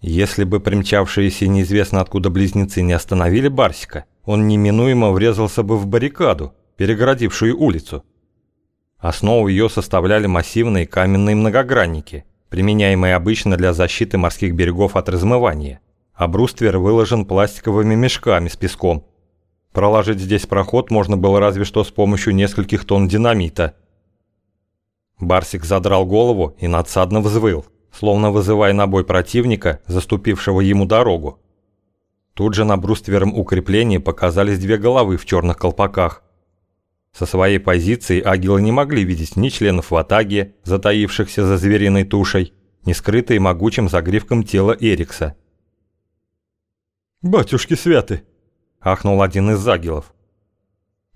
Если бы примчавшиеся неизвестно откуда близнецы не остановили Барсика, он неминуемо врезался бы в баррикаду, перегородившую улицу. Основу ее составляли массивные каменные многогранники, применяемые обычно для защиты морских берегов от размывания, а бруствер выложен пластиковыми мешками с песком. Проложить здесь проход можно было разве что с помощью нескольких тонн динамита. Барсик задрал голову и надсадно взвыл словно вызывая на бой противника, заступившего ему дорогу. Тут же на бруствером укреплении показались две головы в черных колпаках. Со своей позиции агилы не могли видеть ни членов ватаги, затаившихся за звериной тушей, ни скрытые могучим загривком тела Эрикса. «Батюшки святы!» – ахнул один из загилов.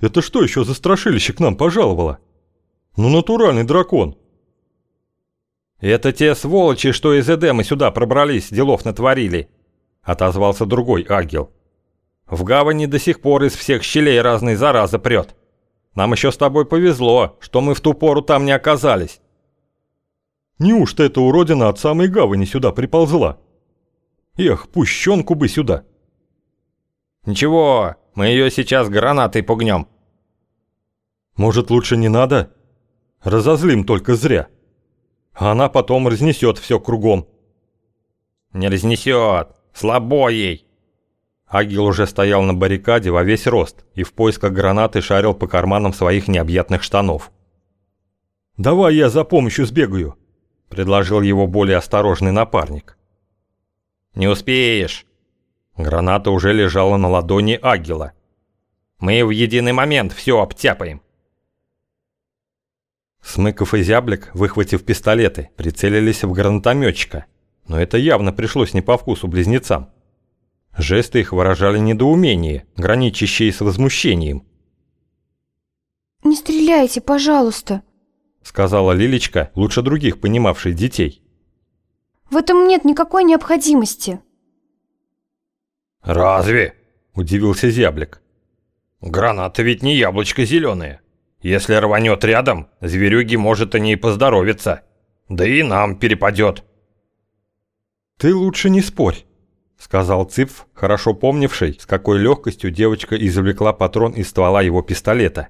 «Это что еще за страшилище к нам пожаловало? Ну натуральный дракон!» «Это те сволочи, что из Эдема сюда пробрались, делов натворили», — отозвался другой агил. «В гавани до сих пор из всех щелей разной зараза прет. Нам еще с тобой повезло, что мы в ту пору там не оказались». «Неужто эта уродина от самой гавани сюда приползла? Эх, пущенку бы сюда!» «Ничего, мы ее сейчас гранатой пугнем». «Может, лучше не надо? Разозлим только зря» она потом разнесет все кругом. Не разнесет, слабо ей. Агил уже стоял на баррикаде во весь рост и в поисках гранаты шарил по карманам своих необъятных штанов. «Давай я за помощью сбегаю», – предложил его более осторожный напарник. «Не успеешь». Граната уже лежала на ладони Агила. «Мы в единый момент все обтяпаем». Смыков и Зяблик, выхватив пистолеты, прицелились в гранатометчика. Но это явно пришлось не по вкусу близнецам. Жесты их выражали недоумение, граничащее с возмущением. «Не стреляйте, пожалуйста», — сказала Лилечка, лучше других понимавшей детей. «В этом нет никакой необходимости». «Разве?» – удивился Зяблик. «Граната ведь не яблочко зеленое. Если рванет рядом, зверюги может о ней поздоровиться. Да и нам перепадет. «Ты лучше не спорь», — сказал Цыпф, хорошо помнивший, с какой легкостью девочка извлекла патрон из ствола его пистолета.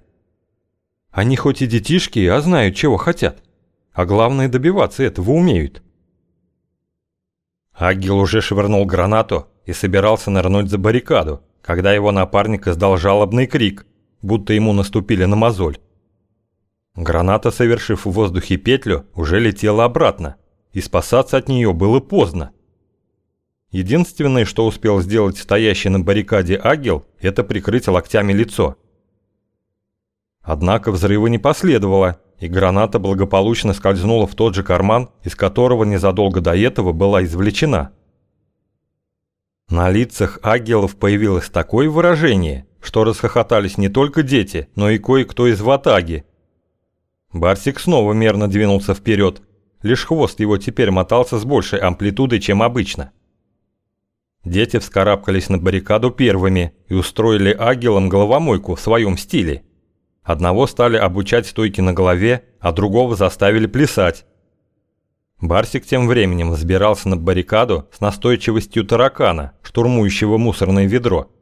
«Они хоть и детишки, а знают, чего хотят. А главное, добиваться этого умеют». Агил уже швырнул гранату и собирался нырнуть за баррикаду, когда его напарник издал жалобный крик, будто ему наступили на мозоль. Граната, совершив в воздухе петлю, уже летела обратно, и спасаться от нее было поздно. Единственное, что успел сделать стоящий на баррикаде агил, это прикрыть локтями лицо. Однако взрыва не последовало, и граната благополучно скользнула в тот же карман, из которого незадолго до этого была извлечена. На лицах агилов появилось такое выражение, что расхохотались не только дети, но и кое-кто из ватаги, Барсик снова мерно двинулся вперед, лишь хвост его теперь мотался с большей амплитудой, чем обычно. Дети вскарабкались на баррикаду первыми и устроили агилам головомойку в своем стиле. Одного стали обучать стойки на голове, а другого заставили плясать. Барсик тем временем взбирался на баррикаду с настойчивостью таракана, штурмующего мусорное ведро.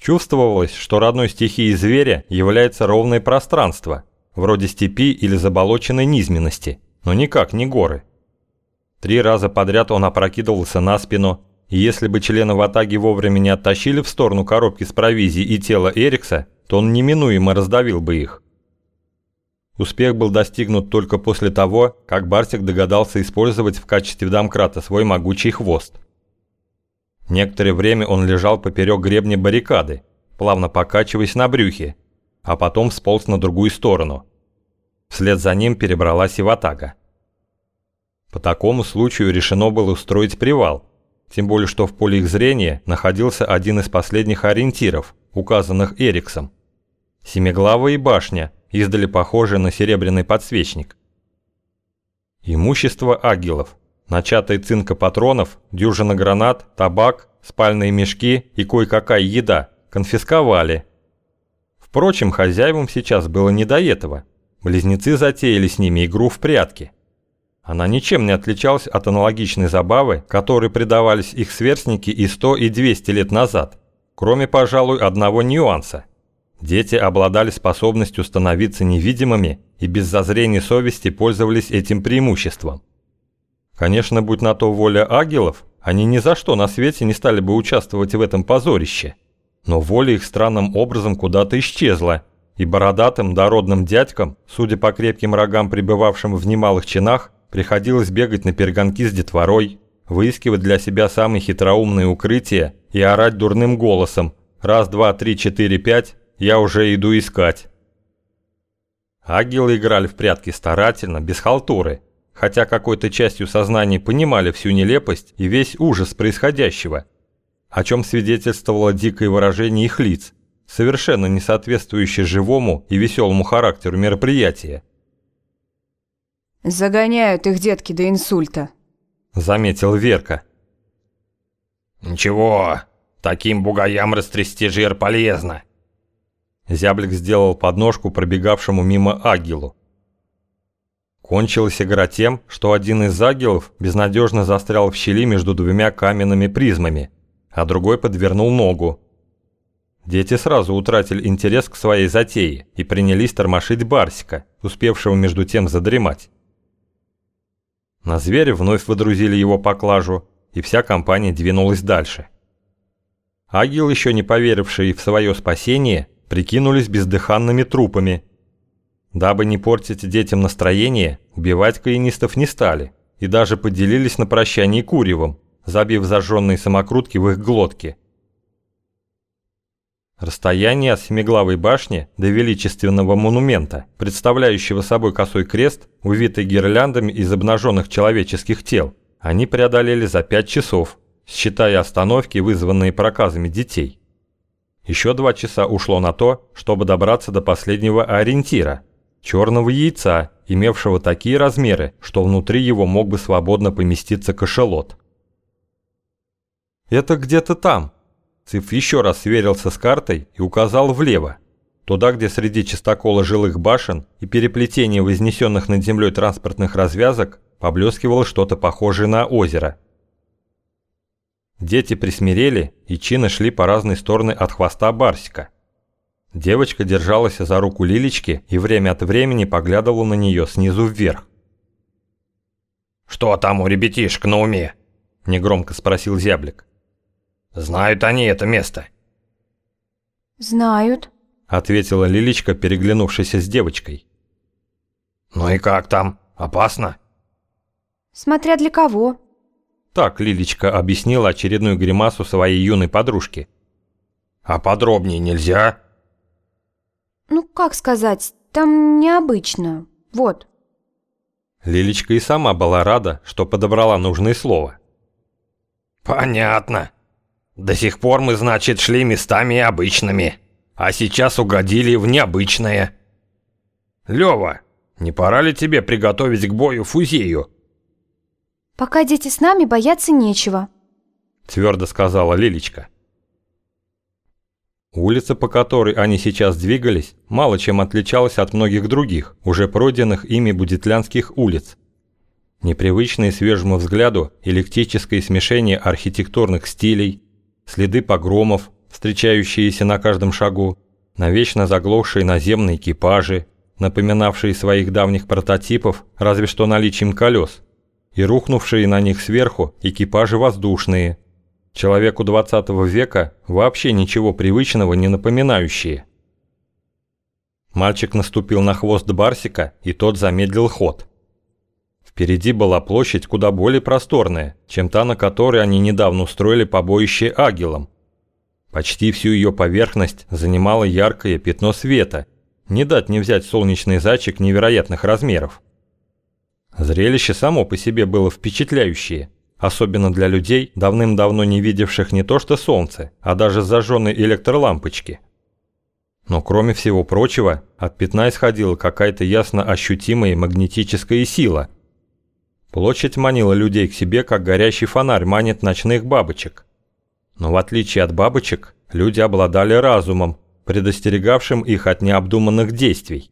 Чувствовалось, что родной стихией зверя является ровное пространство – вроде степи или заболоченной низменности, но никак не горы. Три раза подряд он опрокидывался на спину, и если бы члены ватаги вовремя не оттащили в сторону коробки с провизией и тело Эрикса, то он неминуемо раздавил бы их. Успех был достигнут только после того, как Барсик догадался использовать в качестве домкрата свой могучий хвост. Некоторое время он лежал поперек гребня баррикады, плавно покачиваясь на брюхе, а потом сполз на другую сторону. Вслед за ним перебралась и Ватага. По такому случаю решено было устроить привал, тем более что в поле их зрения находился один из последних ориентиров, указанных Эриксом. Семиглавая башня, издали похожая на серебряный подсвечник. Имущество агилов, начатые цинка патронов, дюжина гранат, табак, спальные мешки и кое-какая еда конфисковали – Впрочем, хозяевам сейчас было не до этого. Близнецы затеяли с ними игру в прятки. Она ничем не отличалась от аналогичной забавы, которой предавались их сверстники и 100, и 200 лет назад, кроме, пожалуй, одного нюанса. Дети обладали способностью становиться невидимыми и без зазрения совести пользовались этим преимуществом. Конечно, будь на то воля агелов, они ни за что на свете не стали бы участвовать в этом позорище. Но воля их странным образом куда-то исчезла, и бородатым дородным дядькам, судя по крепким рогам, пребывавшим в немалых чинах, Приходилось бегать на перегонки с детворой, выискивать для себя самые хитроумные укрытия и орать дурным голосом «Раз, два, три, четыре, пять, я уже иду искать». Агилы играли в прятки старательно, без халтуры, хотя какой-то частью сознания понимали всю нелепость и весь ужас происходящего, о чем свидетельствовало дикое выражение их лиц, совершенно не соответствующее живому и веселому характеру мероприятия. «Загоняют их детки до инсульта», — заметил Верка. «Ничего, таким бугаям растрясти жир полезно». Зяблик сделал подножку пробегавшему мимо агилу. Кончилась игра тем, что один из агилов безнадежно застрял в щели между двумя каменными призмами, а другой подвернул ногу. Дети сразу утратили интерес к своей затее и принялись тормошить Барсика, успевшего между тем задремать. На зверя вновь водрузили его поклажу, и вся компания двинулась дальше. Агил, еще не поверившие в свое спасение, прикинулись бездыханными трупами. Дабы не портить детям настроение, убивать каинистов не стали и даже поделились на прощании куревом, забив зажженные самокрутки в их глотки – Расстояние от Семиглавой башни до величественного монумента, представляющего собой косой крест, увитый гирляндами из обнаженных человеческих тел, они преодолели за пять часов, считая остановки, вызванные проказами детей. Еще два часа ушло на то, чтобы добраться до последнего ориентира – черного яйца, имевшего такие размеры, что внутри его мог бы свободно поместиться кошелот. «Это где-то там», Циф еще раз сверился с картой и указал влево, туда, где среди чистокола жилых башен и переплетения вознесенных над землей транспортных развязок поблескивало что-то похожее на озеро. Дети присмирели и чинно шли по разные стороны от хвоста Барсика. Девочка держалась за руку Лилечки и время от времени поглядывала на нее снизу вверх. «Что там у ребятишек на уме?» – негромко спросил Зяблик. Знают они это место?» «Знают», — ответила Лиличка, переглянувшись с девочкой. «Ну и как там? Опасно?» «Смотря для кого». Так Лиличка объяснила очередную гримасу своей юной подружки. «А подробнее нельзя?» «Ну, как сказать, там необычно. Вот». Лиличка и сама была рада, что подобрала нужное слово. «Понятно», до сих пор мы, значит, шли местами обычными, а сейчас угодили в необычное. Лёва, не пора ли тебе приготовить к бою фузею? Пока дети с нами, бояться нечего, твердо сказала Лилечка. Улица, по которой они сейчас двигались, мало чем отличалась от многих других, уже пройденных ими будетлянских улиц. Непривычное свежему взгляду электрическое смешение архитектурных стилей, следы погромов, встречающиеся на каждом шагу, навечно заглохшие наземные экипажи, напоминавшие своих давних прототипов разве что наличием колес, и рухнувшие на них сверху экипажи воздушные, человеку 20 века вообще ничего привычного не напоминающие. Мальчик наступил на хвост Барсика, и тот замедлил ход. Впереди была площадь куда более просторная, чем та, на которой они недавно устроили побоище агилом. Почти всю ее поверхность занимало яркое пятно света, не дать не взять солнечный зайчик невероятных размеров. Зрелище само по себе было впечатляющее, особенно для людей, давным-давно не видевших не то что солнце, а даже зажженной электролампочки. Но кроме всего прочего, от пятна исходила какая-то ясно ощутимая магнетическая сила – Площадь манила людей к себе, как горящий фонарь манит ночных бабочек. Но в отличие от бабочек, люди обладали разумом, предостерегавшим их от необдуманных действий.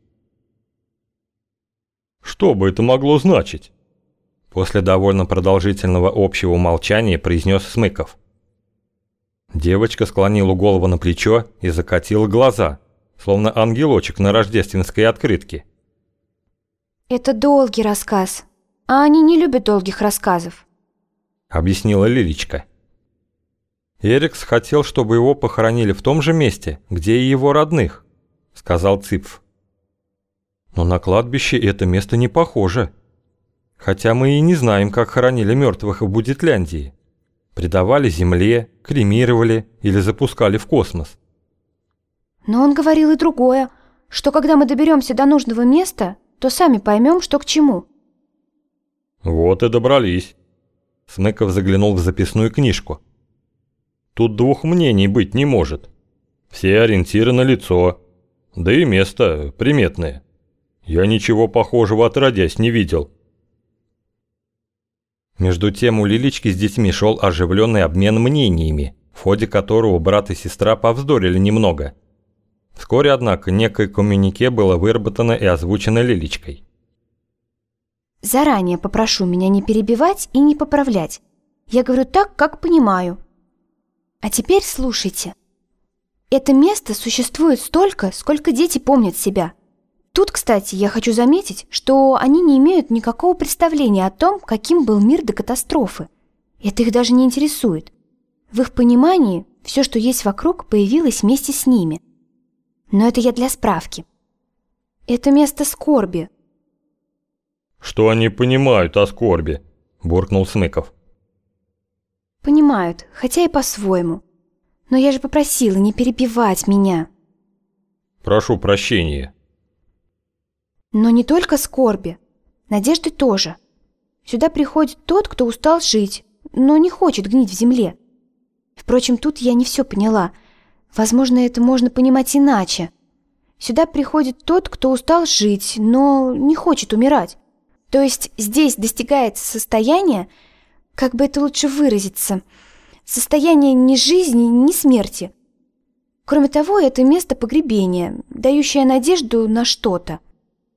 «Что бы это могло значить?» После довольно продолжительного общего молчания произнес Смыков. Девочка склонила голову на плечо и закатила глаза, словно ангелочек на рождественской открытке. Это долгий рассказ, а они не любят долгих рассказов. Объяснила Лилечка. Эрикс хотел, чтобы его похоронили в том же месте, где и его родных, сказал Ципф. Но на кладбище это место не похоже. Хотя мы и не знаем, как хоронили мертвых в Будетляндии. Предавали земле, кремировали или запускали в космос. Но он говорил и другое, что когда мы доберемся до нужного места, то сами поймем, что к чему. Вот и добрались. Смыков заглянул в записную книжку. Тут двух мнений быть не может. Все ориентиры на лицо, да и место приметное. Я ничего похожего отродясь не видел. Между тем у Лилички с детьми шел оживленный обмен мнениями, в ходе которого брат и сестра повздорили немного. Вскоре, однако, некое коммюнике было выработано и озвучено Лиличкой. Заранее попрошу меня не перебивать и не поправлять. Я говорю так, как понимаю. А теперь слушайте. Это место существует столько, сколько дети помнят себя – Тут, кстати, я хочу заметить, что они не имеют никакого представления о том, каким был мир до катастрофы. Это их даже не интересует. В их понимании все, что есть вокруг, появилось вместе с ними. Но это я для справки. Это место скорби. «Что они понимают о скорби?» – буркнул Смыков. «Понимают, хотя и по-своему. Но я же попросила не перебивать меня». «Прошу прощения», но не только скорби, надежды тоже. Сюда приходит тот, кто устал жить, но не хочет гнить в земле. Впрочем, тут я не все поняла. Возможно, это можно понимать иначе. Сюда приходит тот, кто устал жить, но не хочет умирать. То есть здесь достигается состояние, как бы это лучше выразиться, состояние ни жизни, ни смерти. Кроме того, это место погребения, дающее надежду на что-то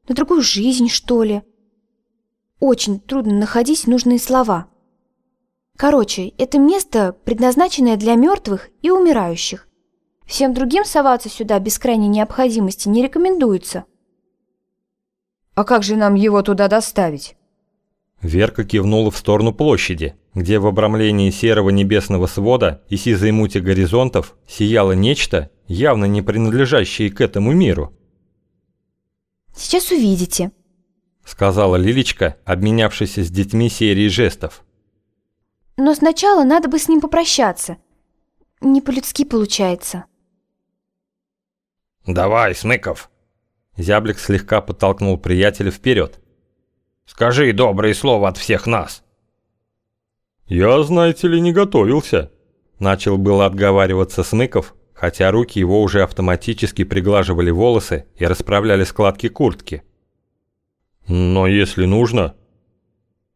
на другую жизнь, что ли. Очень трудно находить нужные слова. Короче, это место, предназначенное для мертвых и умирающих. Всем другим соваться сюда без крайней необходимости не рекомендуется. «А как же нам его туда доставить?» Верка кивнула в сторону площади, где в обрамлении серого небесного свода и сизой мути горизонтов сияло нечто, явно не принадлежащее к этому миру. Сейчас увидите», — сказала Лилечка, обменявшись с детьми серией жестов. «Но сначала надо бы с ним попрощаться. Не по-людски получается». «Давай, Смыков!» Зяблик слегка подтолкнул приятеля вперед. «Скажи доброе слово от всех нас!» «Я, знаете ли, не готовился», — начал было отговариваться Смыков, хотя руки его уже автоматически приглаживали волосы и расправляли складки куртки. «Но если нужно...»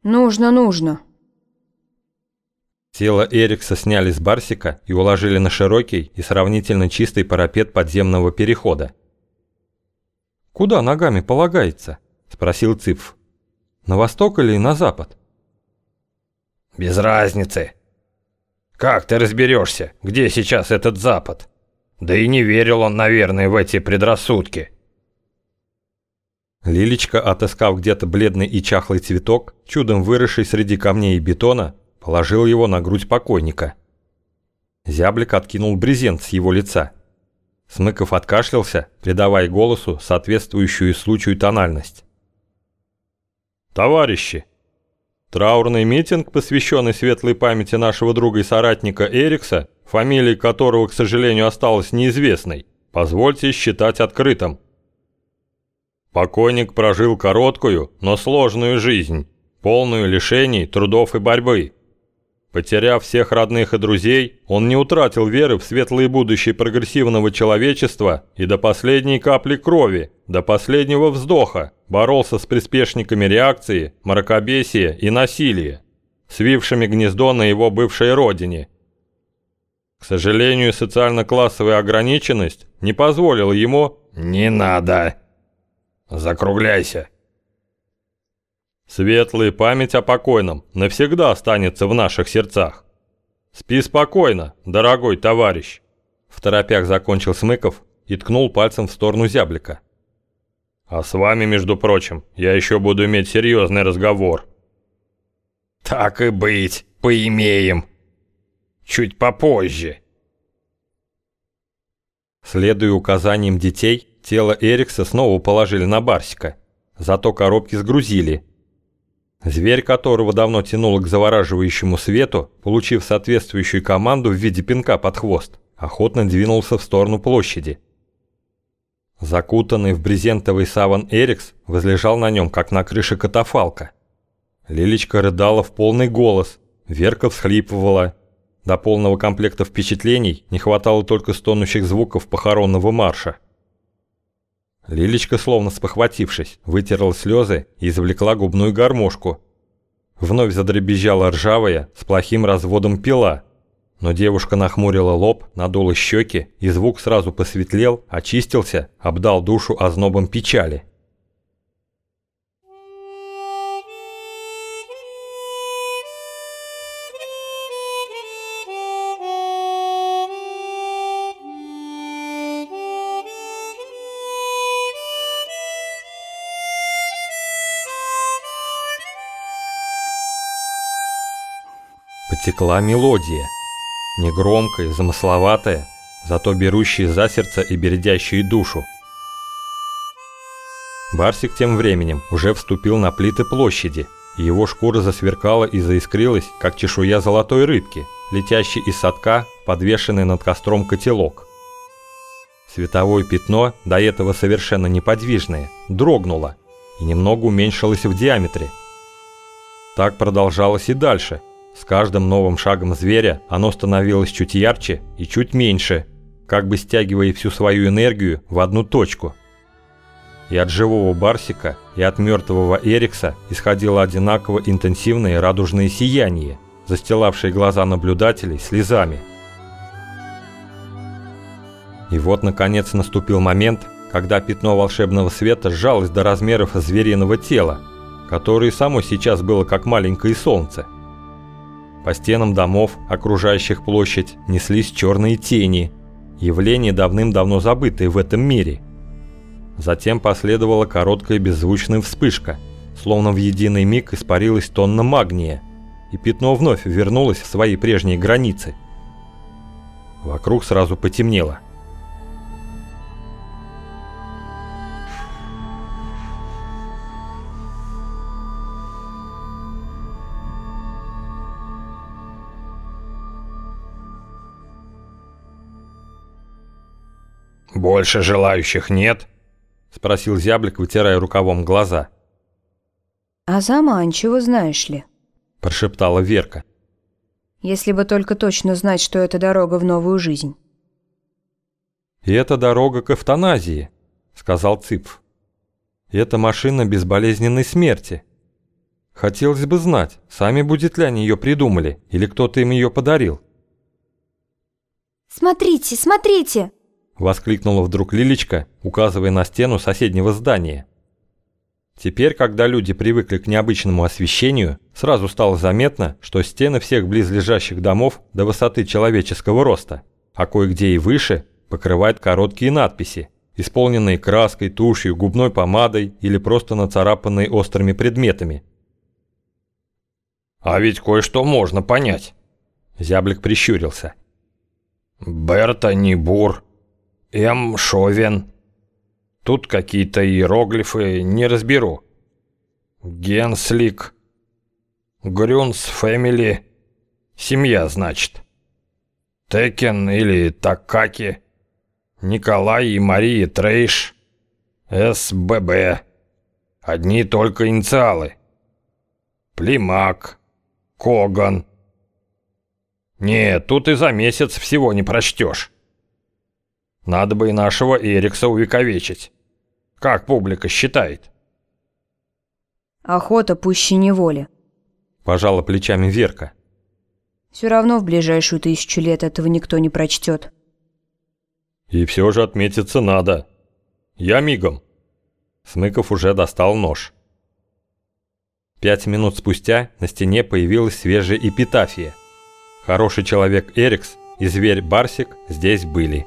«Нужно, нужно». Тело Эрикса сняли с Барсика и уложили на широкий и сравнительно чистый парапет подземного перехода. «Куда ногами полагается?» – спросил Цыпф. «На восток или на запад?» «Без разницы. Как ты разберешься, где сейчас этот запад?» Да и не верил он, наверное, в эти предрассудки. Лилечка, отыскав где-то бледный и чахлый цветок, чудом выросший среди камней и бетона, положил его на грудь покойника. Зяблик откинул брезент с его лица. Смыков откашлялся, придавая голосу соответствующую случаю тональность. «Товарищи, траурный митинг, посвященный светлой памяти нашего друга и соратника Эрикса, фамилия которого, к сожалению, осталась неизвестной, позвольте считать открытым. Покойник прожил короткую, но сложную жизнь, полную лишений, трудов и борьбы. Потеряв всех родных и друзей, он не утратил веры в светлое будущее прогрессивного человечества и до последней капли крови, до последнего вздоха боролся с приспешниками реакции, мракобесия и насилия, свившими гнездо на его бывшей родине – к сожалению, социально-классовая ограниченность не позволила ему... «Не надо! Закругляйся!» Светлая память о покойном навсегда останется в наших сердцах. Спи спокойно, дорогой товарищ. В торопях закончил Смыков и ткнул пальцем в сторону зяблика. А с вами, между прочим, я еще буду иметь серьезный разговор. Так и быть, поимеем. Чуть попозже. Следуя указаниям детей, тело Эрикса снова положили на Барсика. Зато коробки сгрузили. Зверь, которого давно тянуло к завораживающему свету, получив соответствующую команду в виде пинка под хвост, охотно двинулся в сторону площади. Закутанный в брезентовый саван Эрикс возлежал на нем, как на крыше катафалка. Лилечка рыдала в полный голос, Верка всхлипывала. До полного комплекта впечатлений не хватало только стонущих звуков похоронного марша. Лилечка, словно спохватившись, вытерла слезы и извлекла губную гармошку. Вновь задребезжала ржавая, с плохим разводом пила – но девушка нахмурила лоб, надула щеки, и звук сразу посветлел, очистился, обдал душу ознобом печали. Потекла мелодия. Негромкое, замысловатое, зато берущее за сердце и бередящее душу. Барсик тем временем уже вступил на плиты площади, и его шкура засверкала и заискрилась, как чешуя золотой рыбки, летящей из садка, подвешенный над костром котелок. Световое пятно, до этого совершенно неподвижное, дрогнуло и немного уменьшилось в диаметре. Так продолжалось и дальше – с каждым новым шагом зверя оно становилось чуть ярче и чуть меньше, как бы стягивая всю свою энергию в одну точку. И от живого Барсика, и от мертвого Эрикса исходило одинаково интенсивное радужное сияние, застилавшее глаза наблюдателей слезами. И вот, наконец, наступил момент, когда пятно волшебного света сжалось до размеров звериного тела, которое само сейчас было как маленькое солнце. По стенам домов, окружающих площадь, неслись черные тени, явление давным-давно забытое в этом мире. Затем последовала короткая беззвучная вспышка, словно в единый миг испарилась тонна магния, и пятно вновь вернулось в свои прежние границы. Вокруг сразу потемнело – «Больше желающих нет?» – спросил зяблик, вытирая рукавом глаза. «А заманчиво, знаешь ли», – прошептала Верка. «Если бы только точно знать, что это дорога в новую жизнь». «И это дорога к эвтаназии», – сказал Цыпф. «Это машина безболезненной смерти. Хотелось бы знать, сами будет ли они ее придумали, или кто-то им ее подарил». «Смотрите, смотрите!» Воскликнула вдруг Лилечка, указывая на стену соседнего здания. Теперь, когда люди привыкли к необычному освещению, сразу стало заметно, что стены всех близлежащих домов до высоты человеческого роста, а кое-где и выше, покрывают короткие надписи, исполненные краской, тушью, губной помадой или просто нацарапанные острыми предметами. «А ведь кое-что можно понять», – Зяблик прищурился. «Берта Нибур, М. Шовен. Тут какие-то иероглифы, не разберу. Генслик. Грюнс Фэмили. Семья, значит. Текен или Такаки. Николай и Мария Трейш. СББ. Одни только инициалы. Плимак. Коган. Нет, тут и за месяц всего не прочтешь. Надо бы и нашего Эрикса увековечить. Как публика считает? Охота пуще неволи. Пожала плечами Верка. Все равно в ближайшую тысячу лет этого никто не прочтет. И все же отметиться надо. Я мигом. Смыков уже достал нож. Пять минут спустя на стене появилась свежая эпитафия. Хороший человек Эрикс и зверь Барсик здесь были.